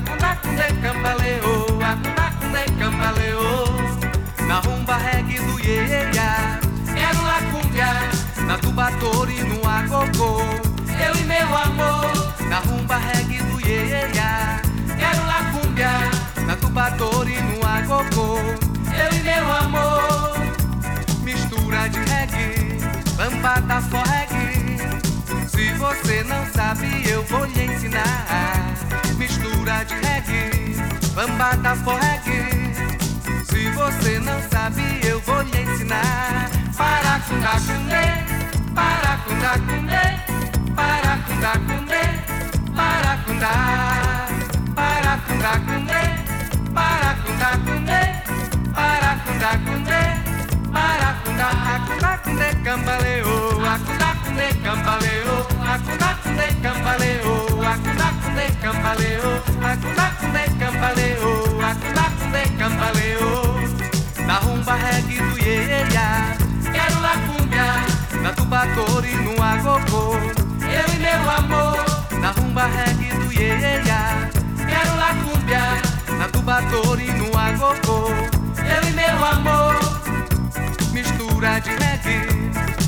cambaleou, acunda cunde cambaleou, acunda cunde cambaleou. Na rumba reggae do Ieia, quero lá cumbia, na tubatori no agogô, eu e meu amor. Na rumba reggae do Ieia, quero lá cumbia, na tubatori no agogô, eu e meu amor. Mistura de reggae, lambada reggae. Lambada reggae. Se você não sabe, eu vou lhe ensinar. Para cunda cunde,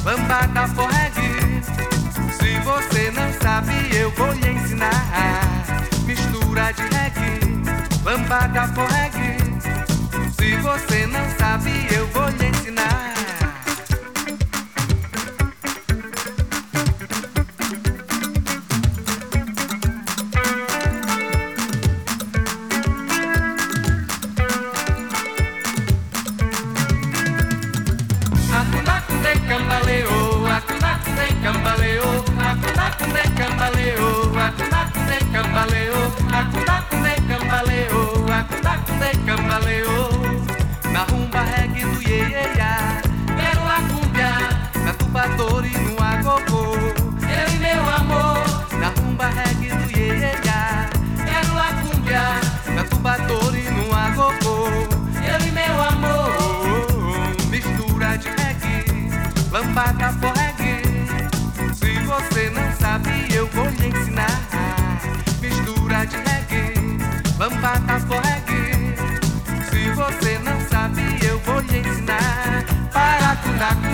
lambada for reggae. Se você não sabe, eu vou lhe ensinar. Mistura de reggae, lambada for cambaleou, acunda cunde cambaleou, acunda cunde cambaleou, forrega. Se você não sabe, eu vou lhe ensinar. Mistura de reggae, lambada forregue, Se você não sabe, eu vou lhe ensinar. Para.